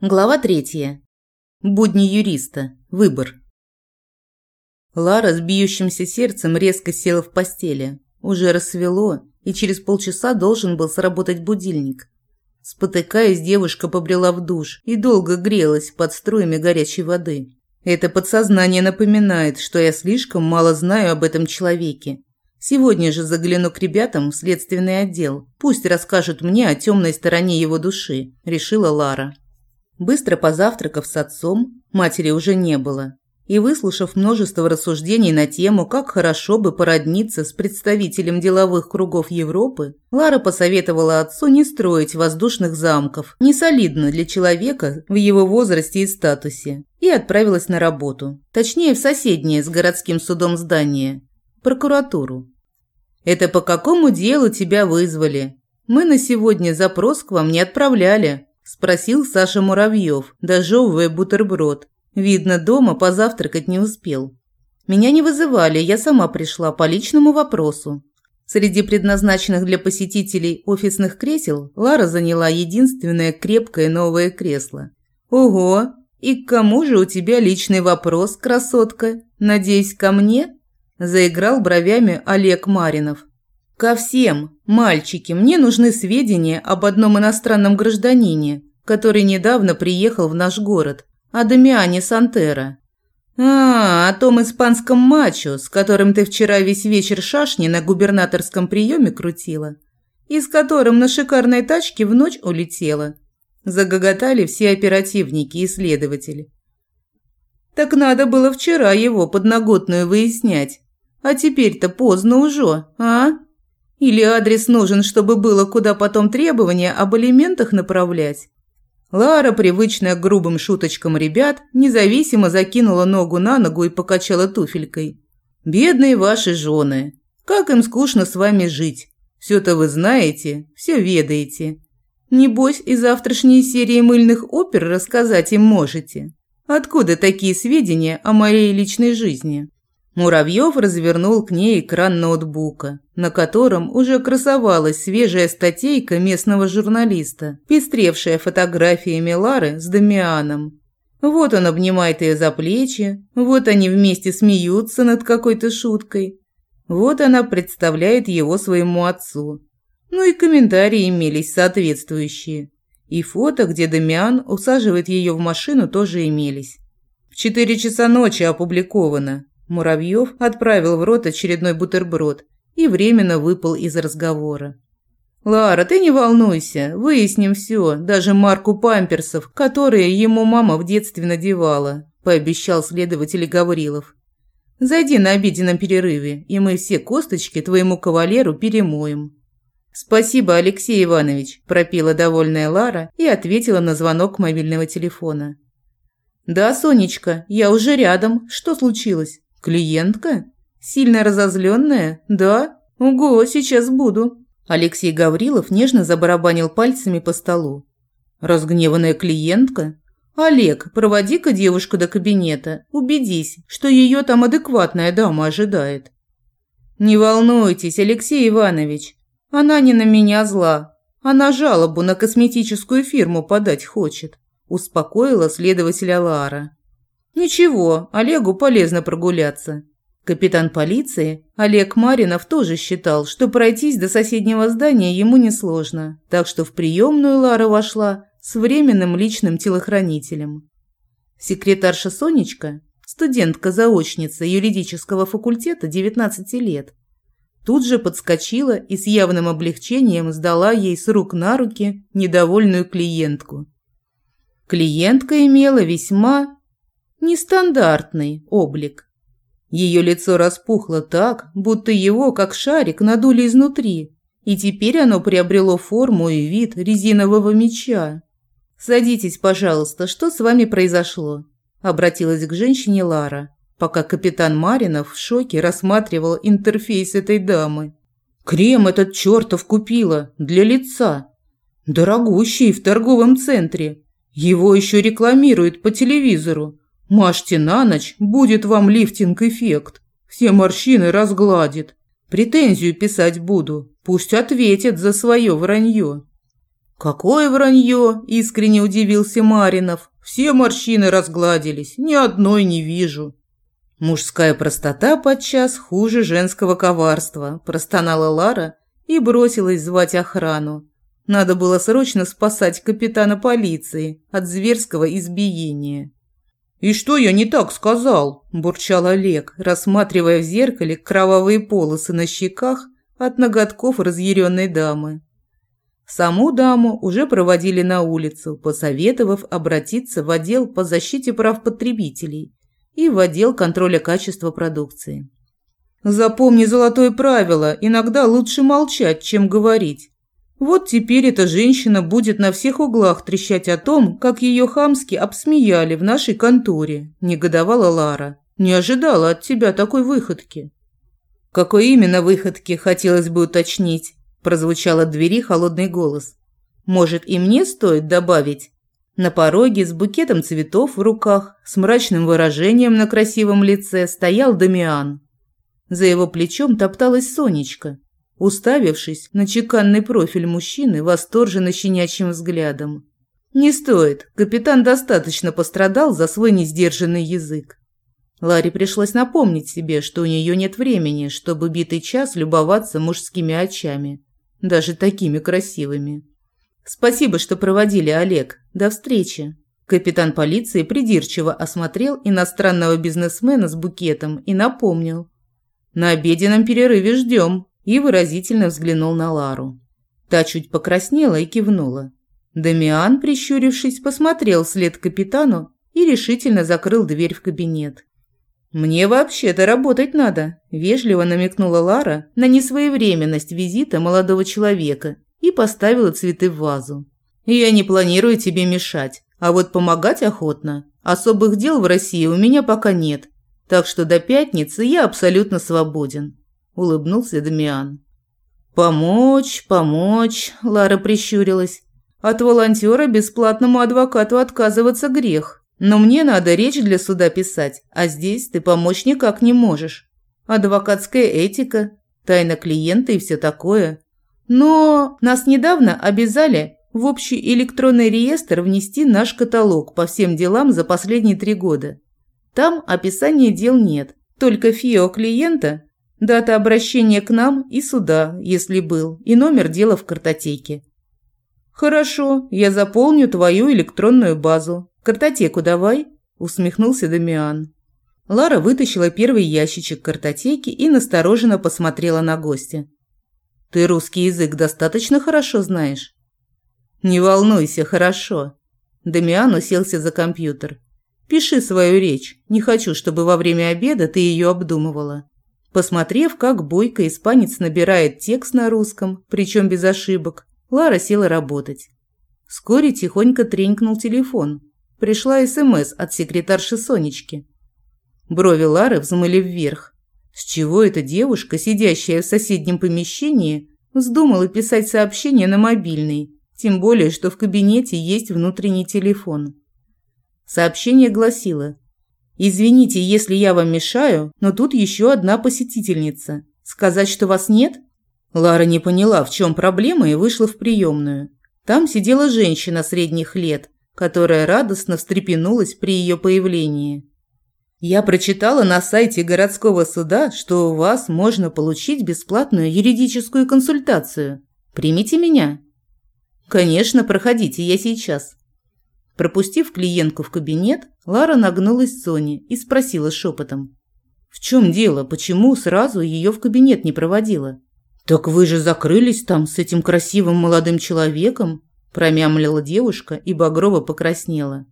Глава третья. Будни юриста. Выбор. Лара с бьющимся сердцем резко села в постели. Уже рассвело, и через полчаса должен был сработать будильник. Спотыкаясь, девушка побрела в душ и долго грелась под струями горячей воды. Это подсознание напоминает, что я слишком мало знаю об этом человеке. Сегодня же загляну к ребятам в следственный отдел. Пусть расскажут мне о темной стороне его души, решила Лара. Быстро позавтракав с отцом, матери уже не было, и выслушав множество рассуждений на тему, как хорошо бы породниться с представителем деловых кругов Европы, Лара посоветовала отцу не строить воздушных замков, не солидно для человека в его возрасте и статусе, и отправилась на работу, точнее в соседнее с городским судом здание, прокуратуру. «Это по какому делу тебя вызвали? Мы на сегодня запрос к вам не отправляли», Спросил Саша Муравьев, дожевывая бутерброд. Видно, дома позавтракать не успел. Меня не вызывали, я сама пришла по личному вопросу. Среди предназначенных для посетителей офисных кресел Лара заняла единственное крепкое новое кресло. «Ого! И к кому же у тебя личный вопрос, красотка? Надеюсь, ко мне?» Заиграл бровями Олег Маринов. «Ко всем! Мальчики, мне нужны сведения об одном иностранном гражданине, который недавно приехал в наш город, о Дамиане Сантера». «А, о том испанском мачо, с которым ты вчера весь вечер шашни на губернаторском приеме крутила, и с которым на шикарной тачке в ночь улетела». Загоготали все оперативники и следователи. «Так надо было вчера его подноготную выяснять. А теперь-то поздно уже, а?» Или адрес нужен, чтобы было куда потом требования об алиментах направлять? Лара, привычная к грубым шуточкам ребят, независимо закинула ногу на ногу и покачала туфелькой. «Бедные ваши жены! Как им скучно с вами жить! Все-то вы знаете, все ведаете. Небось, и завтрашние серии мыльных опер рассказать им можете. Откуда такие сведения о моей личной жизни?» Муравьев развернул к ней экран ноутбука, на котором уже красовалась свежая статейка местного журналиста, пестревшая фотографиями Лары с Дамианом. Вот он обнимает ее за плечи, вот они вместе смеются над какой-то шуткой. Вот она представляет его своему отцу. Ну и комментарии имелись соответствующие. И фото, где Дамиан усаживает ее в машину, тоже имелись. В четыре часа ночи опубликовано. Муравьев отправил в рот очередной бутерброд и временно выпал из разговора. «Лара, ты не волнуйся, выясним все, даже марку памперсов, которые ему мама в детстве надевала», – пообещал следователь Гаврилов. «Зайди на обеденном перерыве, и мы все косточки твоему кавалеру перемоем». «Спасибо, Алексей Иванович», – пропила довольная Лара и ответила на звонок мобильного телефона. «Да, Сонечка, я уже рядом. Что случилось?» «Клиентка? Сильно разозленная? Да? Ого, сейчас буду». Алексей Гаврилов нежно забарабанил пальцами по столу. «Разгневанная клиентка? Олег, проводи-ка девушку до кабинета. Убедись, что ее там адекватная дама ожидает». «Не волнуйтесь, Алексей Иванович. Она не на меня зла. Она жалобу на косметическую фирму подать хочет», – успокоила следователя Лара. Ничего, Олегу полезно прогуляться. Капитан полиции Олег Маринов тоже считал, что пройтись до соседнего здания ему несложно, так что в приемную Лара вошла с временным личным телохранителем. Секретарша Сонечка, студентка-заочница юридического факультета 19 лет, тут же подскочила и с явным облегчением сдала ей с рук на руки недовольную клиентку. Клиентка имела весьма нестандартный облик. Ее лицо распухло так, будто его, как шарик, надули изнутри, и теперь оно приобрело форму и вид резинового меча. «Садитесь, пожалуйста, что с вами произошло?» – обратилась к женщине Лара, пока капитан Маринов в шоке рассматривал интерфейс этой дамы. «Крем этот чертов купила для лица. Дорогущий в торговом центре. Его еще рекламируют по телевизору. Мажьте на ночь, будет вам лифтинг-эффект. Все морщины разгладит. Претензию писать буду. Пусть ответит за свое вранье. «Какое вранье!» – искренне удивился Маринов. «Все морщины разгладились, ни одной не вижу». «Мужская простота подчас хуже женского коварства», – простонала Лара и бросилась звать охрану. Надо было срочно спасать капитана полиции от зверского избиения. «И что я не так сказал?» – бурчал Олег, рассматривая в зеркале кровавые полосы на щеках от ноготков разъяренной дамы. Саму даму уже проводили на улицу, посоветовав обратиться в отдел по защите прав потребителей и в отдел контроля качества продукции. «Запомни золотое правило, иногда лучше молчать, чем говорить. Вот теперь эта женщина будет на всех углах трещать о том, как ее хамски обсмеяли в нашей конторе», – негодовала Лара. «Не ожидала от тебя такой выходки». «Какой именно выходки, хотелось бы уточнить?» – прозвучал от двери холодный голос. «Может, и мне стоит добавить?» На пороге с букетом цветов в руках, с мрачным выражением на красивом лице стоял Дамиан. За его плечом топталась Сонечка, уставившись на чеканный профиль мужчины восторженно щенячьим взглядом. «Не стоит, капитан достаточно пострадал за свой несдержанный язык». Ларе пришлось напомнить себе, что у нее нет времени, чтобы битый час любоваться мужскими очами, даже такими красивыми. «Спасибо, что проводили, Олег. До встречи». Капитан полиции придирчиво осмотрел иностранного бизнесмена с букетом и напомнил. «На обеденном перерыве ждем» и выразительно взглянул на Лару. Та чуть покраснела и кивнула. Дамиан, прищурившись, посмотрел вслед капитану и решительно закрыл дверь в кабинет. «Мне вообще-то работать надо», – вежливо намекнула Лара на несвоевременность визита молодого человека и поставила цветы в вазу. «Я не планирую тебе мешать, а вот помогать охотно. Особых дел в России у меня пока нет, так что до пятницы я абсолютно свободен улыбнулся Дамиан. Помочь, помочь, Лара прищурилась. От волонтера бесплатному адвокату отказываться грех. Но мне надо речь для суда писать, а здесь ты помочь никак не можешь. Адвокатская этика, тайна клиента и все такое. Но нас недавно обязали в общий электронный реестр внести наш каталог по всем делам за последние три года. Там описания дел нет, только ФИО клиента Дата обращения к нам и суда, если был, и номер дела в картотеке. Хорошо, я заполню твою электронную базу. Картотеку давай, усмехнулся Дамиан. Лара вытащила первый ящичек картотеки и настороженно посмотрела на гостя. Ты русский язык достаточно хорошо знаешь? Не волнуйся, хорошо. Дамиан уселся за компьютер. Пиши свою речь. Не хочу, чтобы во время обеда ты ее обдумывала. Посмотрев, как бойко испанец набирает текст на русском, причем без ошибок, Лара села работать. Вскоре тихонько тренькнул телефон. Пришла СМС от секретарши Сонечки. Брови Лары взмыли вверх. С чего эта девушка, сидящая в соседнем помещении, вздумала писать сообщение на мобильный, тем более, что в кабинете есть внутренний телефон. Сообщение гласило «Извините, если я вам мешаю, но тут еще одна посетительница. Сказать, что вас нет?» Лара не поняла, в чем проблема, и вышла в приемную. Там сидела женщина средних лет, которая радостно встрепенулась при ее появлении. «Я прочитала на сайте городского суда, что у вас можно получить бесплатную юридическую консультацию. Примите меня?» «Конечно, проходите, я сейчас». Пропустив клиентку в кабинет, Лара нагнулась к Соне и спросила шепотом. «В чем дело? Почему сразу ее в кабинет не проводила?» «Так вы же закрылись там с этим красивым молодым человеком?» промямлила девушка и багрово покраснела.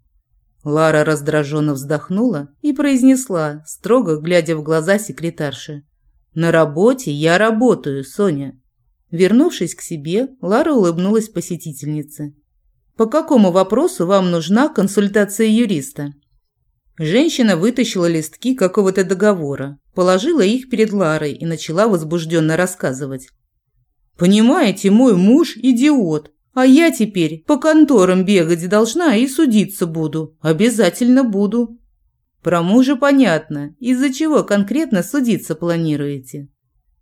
Лара раздраженно вздохнула и произнесла, строго глядя в глаза секретарши. «На работе я работаю, Соня». Вернувшись к себе, Лара улыбнулась посетительнице. По какому вопросу вам нужна консультация юриста? Женщина вытащила листки какого-то договора, положила их перед Ларой и начала возбужденно рассказывать. «Понимаете, мой муж – идиот, а я теперь по конторам бегать должна и судиться буду. Обязательно буду». «Про мужа понятно. Из-за чего конкретно судиться планируете?»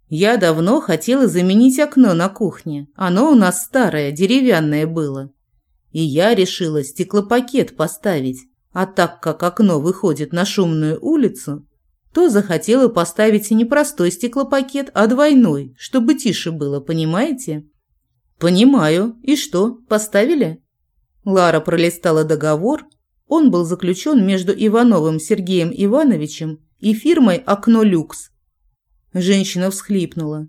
Я давно хотела заменить окно на кухне. Оно у нас старое, деревянное было. И я решила стеклопакет поставить. А так как окно выходит на шумную улицу, то захотела поставить не простой стеклопакет, а двойной, чтобы тише было, понимаете? Понимаю. И что, поставили? Лара пролистала договор. Он был заключен между Ивановым Сергеем Ивановичем и фирмой «Окно Люкс». Женщина всхлипнула.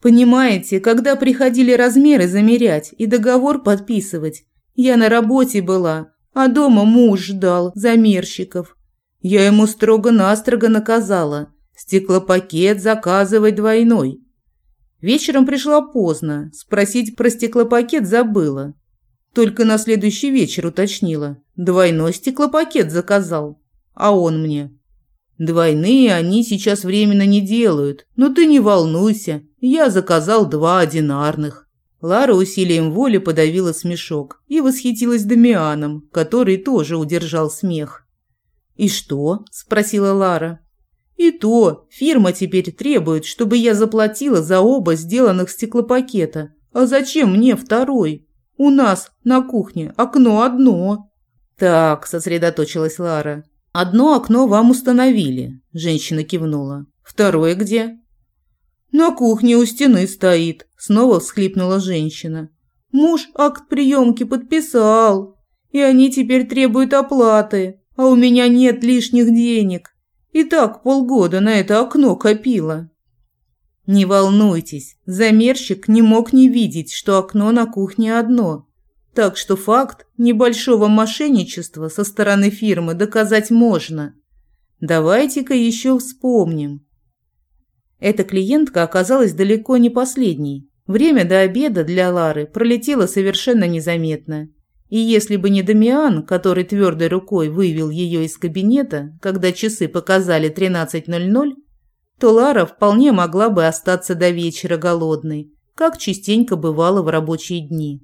«Понимаете, когда приходили размеры замерять и договор подписывать, я на работе была, а дома муж ждал замерщиков. Я ему строго-настрого наказала стеклопакет заказывать двойной. Вечером пришла поздно, спросить про стеклопакет забыла. Только на следующий вечер уточнила. Двойной стеклопакет заказал. А он мне. Двойные они сейчас временно не делают, но ты не волнуйся, я заказал два одинарных. Лара усилием воли подавила смешок и восхитилась Дамианом, который тоже удержал смех. «И что?» – спросила Лара. «И то, фирма теперь требует, чтобы я заплатила за оба сделанных стеклопакета. А зачем мне второй? У нас на кухне окно одно». «Так», – сосредоточилась Лара. «Одно окно вам установили», – женщина кивнула. «Второе где?» «На кухне у стены стоит», – снова всхлипнула женщина. «Муж акт приемки подписал, и они теперь требуют оплаты, а у меня нет лишних денег. И так полгода на это окно копила». «Не волнуйтесь, замерщик не мог не видеть, что окно на кухне одно, так что факт небольшого мошенничества со стороны фирмы доказать можно. Давайте-ка еще вспомним». Эта клиентка оказалась далеко не последней. Время до обеда для Лары пролетело совершенно незаметно. И если бы не Дамиан, который твердой рукой вывел ее из кабинета, когда часы показали 13.00, то Лара вполне могла бы остаться до вечера голодной, как частенько бывало в рабочие дни.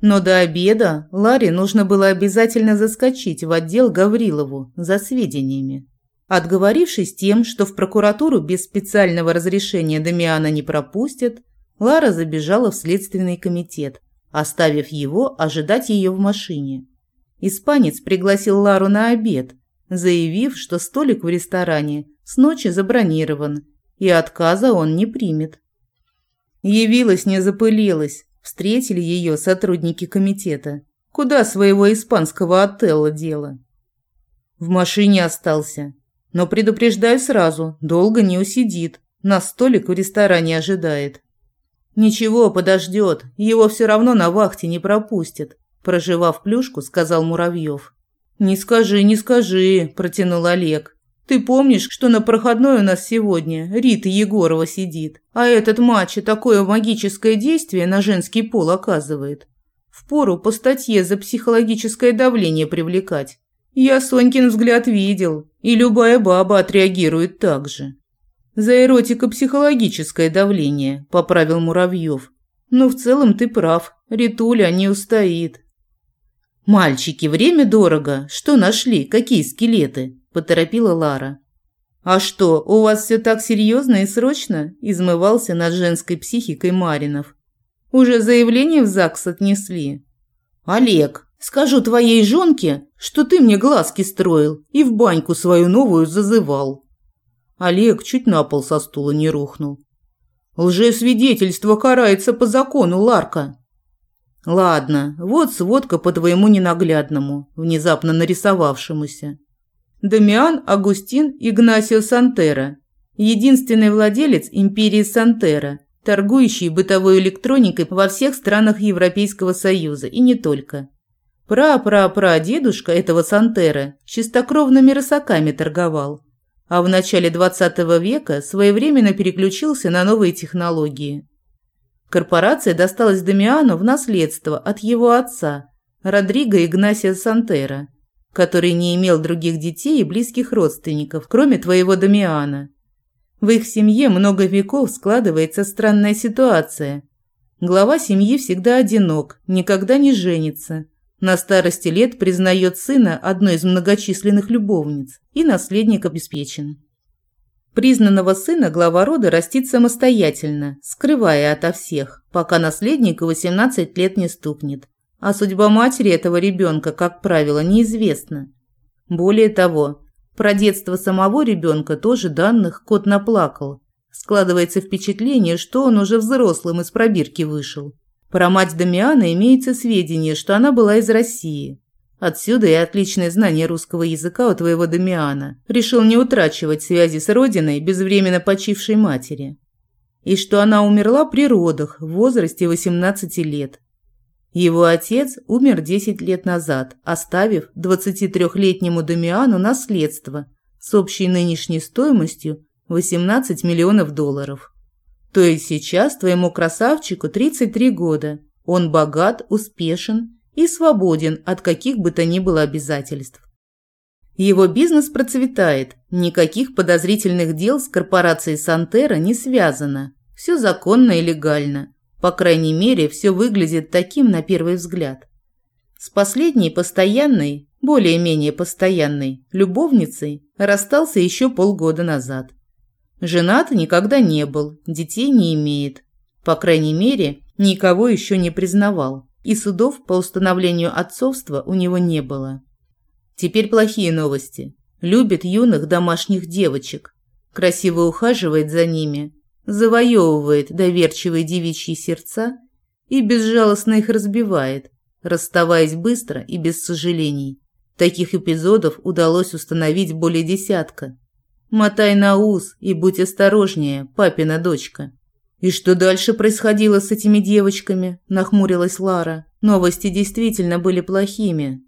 Но до обеда Ларе нужно было обязательно заскочить в отдел Гаврилову за сведениями. Отговорившись тем, что в прокуратуру без специального разрешения Дамиана не пропустят, Лара забежала в следственный комитет, оставив его ожидать ее в машине. Испанец пригласил Лару на обед, заявив, что столик в ресторане с ночи забронирован, и отказа он не примет. Явилась, не запылилась, встретили ее сотрудники комитета. Куда своего испанского отелла дело? В машине остался, но предупреждаю сразу, долго не усидит. На столик в ресторане ожидает. Ничего, подождет. Его все равно на вахте не пропустят. Проживав плюшку, сказал Муравьев. «Не скажи, не скажи», – протянул Олег. «Ты помнишь, что на проходной у нас сегодня Рита Егорова сидит, а этот матч такое магическое действие на женский пол оказывает? Впору по статье за психологическое давление привлекать. Я Сонькин взгляд видел, и любая баба отреагирует так же. За эротико-психологическое давление, поправил Муравьев. Но в целом ты прав, Ритуля не устоит. Мальчики, время дорого. Что нашли? Какие скелеты? Поторопила Лара. А что, у вас все так серьезно и срочно? Измывался над женской психикой Маринов. Уже заявление в ЗАГС отнесли. Олег, Скажу твоей жонке, что ты мне глазки строил и в баньку свою новую зазывал». Олег чуть на пол со стула не рухнул. «Лжесвидетельство карается по закону, Ларка». «Ладно, вот сводка по твоему ненаглядному, внезапно нарисовавшемуся. Дамиан Агустин Игнасио Сантера, единственный владелец империи Сантера, торгующий бытовой электроникой во всех странах Европейского Союза и не только. Пра-пра-пра-дедушка этого Сантера чистокровными рысаками торговал, а в начале 20 века своевременно переключился на новые технологии. Корпорация досталась Дамиану в наследство от его отца, Родриго Игнасия Сантера, который не имел других детей и близких родственников, кроме твоего Дамиана. В их семье много веков складывается странная ситуация. Глава семьи всегда одинок, никогда не женится – на старости лет признает сына одной из многочисленных любовниц и наследник обеспечен. Признанного сына глава рода растит самостоятельно, скрывая ото всех, пока наследнику 18 лет не стукнет. А судьба матери этого ребенка, как правило, неизвестна. Более того, про детство самого ребенка тоже данных кот наплакал. Складывается впечатление, что он уже взрослым из пробирки вышел. Про мать Дамиана имеется сведения, что она была из России. Отсюда и отличное знание русского языка у твоего Дамиана. Решил не утрачивать связи с родиной безвременно почившей матери. И что она умерла при родах в возрасте 18 лет. Его отец умер 10 лет назад, оставив 23-летнему Дамиану наследство с общей нынешней стоимостью 18 миллионов долларов. То есть сейчас твоему красавчику 33 года. Он богат, успешен и свободен от каких бы то ни было обязательств. Его бизнес процветает, никаких подозрительных дел с корпорацией Сантера не связано. Все законно и легально. По крайней мере, все выглядит таким на первый взгляд. С последней постоянной, более-менее постоянной, любовницей расстался еще полгода назад. Женат никогда не был, детей не имеет. По крайней мере, никого еще не признавал и судов по установлению отцовства у него не было. Теперь плохие новости. Любит юных домашних девочек, красиво ухаживает за ними, завоевывает доверчивые девичьи сердца и безжалостно их разбивает, расставаясь быстро и без сожалений. Таких эпизодов удалось установить более десятка. Мотай на ус и будь осторожнее, папина дочка. «И что дальше происходило с этими девочками?» – нахмурилась Лара. Новости действительно были плохими.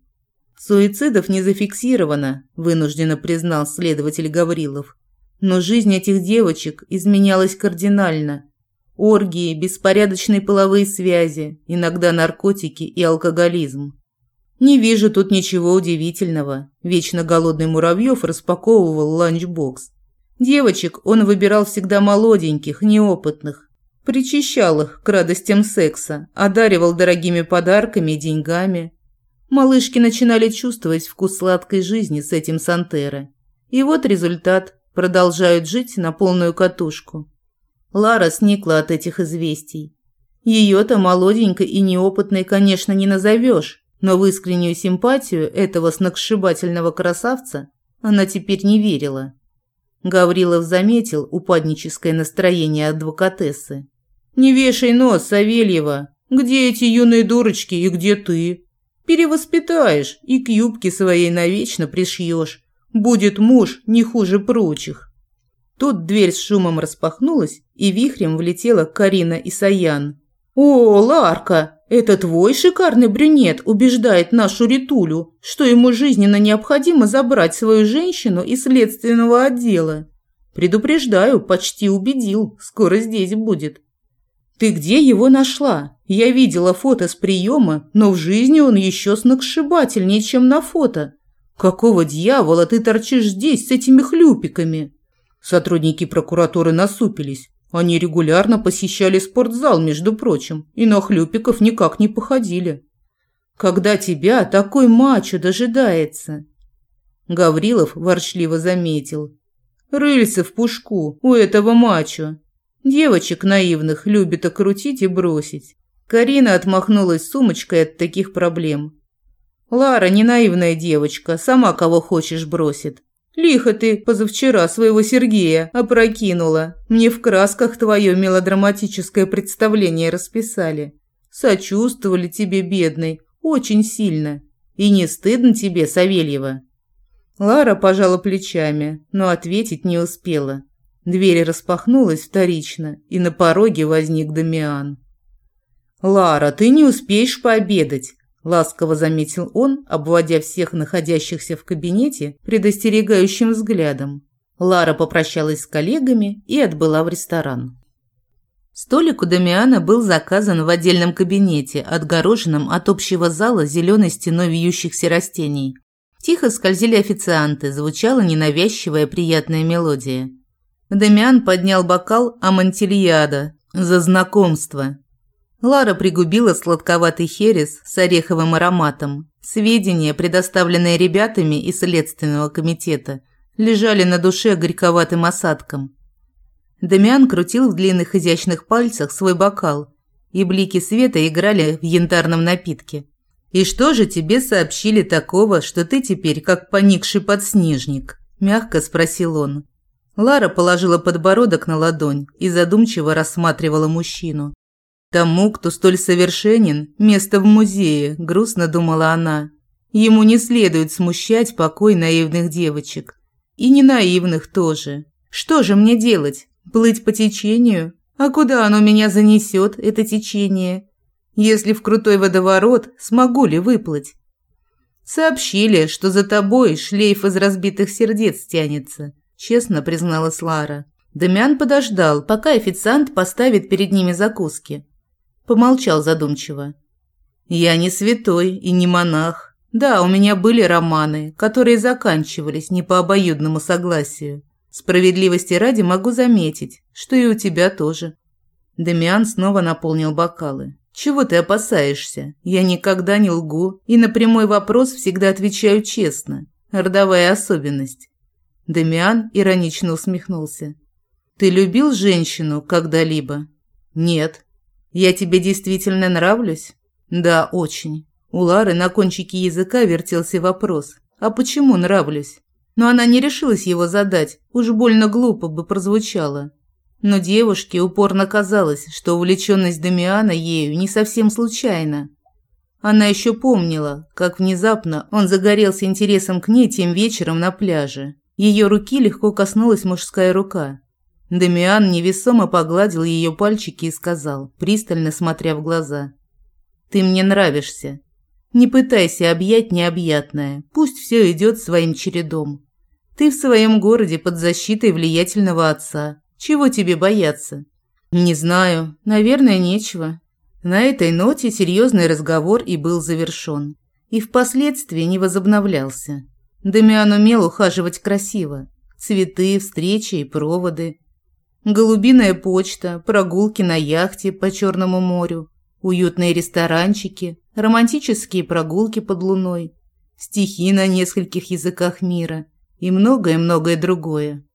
«Суицидов не зафиксировано», – вынужденно признал следователь Гаврилов. Но жизнь этих девочек изменялась кардинально. Оргии, беспорядочные половые связи, иногда наркотики и алкоголизм. Не вижу тут ничего удивительного. Вечно голодный Муравьев распаковывал ланчбокс. Девочек он выбирал всегда молоденьких, неопытных. Причащал их к радостям секса, одаривал дорогими подарками и деньгами. Малышки начинали чувствовать вкус сладкой жизни с этим Сантеро. И вот результат. Продолжают жить на полную катушку. Лара сникла от этих известий. Ее-то молоденькой и неопытной, конечно, не назовешь, но в искреннюю симпатию этого сногсшибательного красавца она теперь не верила. Гаврилов заметил упадническое настроение адвокатессы. «Не вешай нос, Савельева! Где эти юные дурочки и где ты? Перевоспитаешь и к юбке своей навечно пришьешь. Будет муж не хуже прочих». Тут дверь с шумом распахнулась, и вихрем влетела Карина и Саян. «О, Ларка, это твой шикарный брюнет убеждает нашу Ритулю, что ему жизненно необходимо забрать свою женщину из следственного отдела. Предупреждаю, почти убедил, скоро здесь будет». «Ты где его нашла? Я видела фото с приема, но в жизни он еще сногсшибательнее, чем на фото. Какого дьявола ты торчишь здесь с этими хлюпиками?» Сотрудники прокуратуры насупились. Они регулярно посещали спортзал, между прочим, и на хлюпиков никак не походили. Когда тебя такой мачо дожидается? Гаврилов ворчливо заметил. Рыльце в пушку у этого мачо. Девочек наивных любит окрутить и бросить. Карина отмахнулась сумочкой от таких проблем. Лара не наивная девочка, сама кого хочешь бросит. Лихо ты позавчера своего Сергея опрокинула. Мне в красках твое мелодраматическое представление расписали. Сочувствовали тебе, бедной, очень сильно. И не стыдно тебе, Савельева?» Лара пожала плечами, но ответить не успела. Дверь распахнулась вторично, и на пороге возник Дамиан. «Лара, ты не успеешь пообедать. Ласково заметил он, обводя всех находящихся в кабинете предостерегающим взглядом. Лара попрощалась с коллегами и отбыла в ресторан. Столик у Дамиана был заказан в отдельном кабинете, отгороженном от общего зала зеленой стеной вьющихся растений. Тихо скользили официанты, звучала ненавязчивая приятная мелодия. Дамиан поднял бокал Амантильяда за знакомство Лара пригубила сладковатый херес с ореховым ароматом. Сведения, предоставленные ребятами из Следственного комитета, лежали на душе горьковатым осадком. Дамиан крутил в длинных изящных пальцах свой бокал, и блики света играли в янтарном напитке. «И что же тебе сообщили такого, что ты теперь как поникший подснежник?» – мягко спросил он. Лара положила подбородок на ладонь и задумчиво рассматривала мужчину. «Тому, кто столь совершенен, место в музее», – грустно думала она. «Ему не следует смущать покой наивных девочек. И не наивных тоже. Что же мне делать? Плыть по течению? А куда оно меня занесет, это течение? Если в крутой водоворот, смогу ли выплыть? Сообщили, что за тобой шлейф из разбитых сердец тянется, честно призналась Лара. Дамиан подождал, пока официант поставит перед ними закуски. Помолчал задумчиво. Я не святой и не монах. Да, у меня были романы, которые заканчивались не по обоюдному согласию. Справедливости ради могу заметить, что и у тебя тоже. Дамиан снова наполнил бокалы. Чего ты опасаешься? Я никогда не лгу и на прямой вопрос всегда отвечаю честно. Родовая особенность. Дамиан иронично усмехнулся. Ты любил женщину когда-либо? Нет. Я тебе действительно нравлюсь? Да, очень. У Лары на кончике языка вертелся вопрос. А почему нравлюсь? Но она не решилась его задать, уж больно глупо бы прозвучало. Но девушке упорно казалось, что увлеченность Дамиана ею не совсем случайна. Она еще помнила, как внезапно он загорелся интересом к ней тем вечером на пляже. Ее руки легко коснулась мужская рука. Дамиан невесомо погладил ее пальчики и сказал, пристально смотря в глаза. «Ты мне нравишься. Не пытайся объять необъятное, пусть все идет своим чередом. Ты в своем городе под защитой влиятельного отца, чего тебе бояться? Не знаю, наверное, нечего. На этой ноте серьезный разговор и был завершен. И впоследствии не возобновлялся. Дамиан умел ухаживать красиво. Цветы, встречи и проводы. Голубиная почта, прогулки на яхте по Черному морю, уютные ресторанчики, романтические прогулки под луной, стихи на нескольких языках мира и многое-многое другое.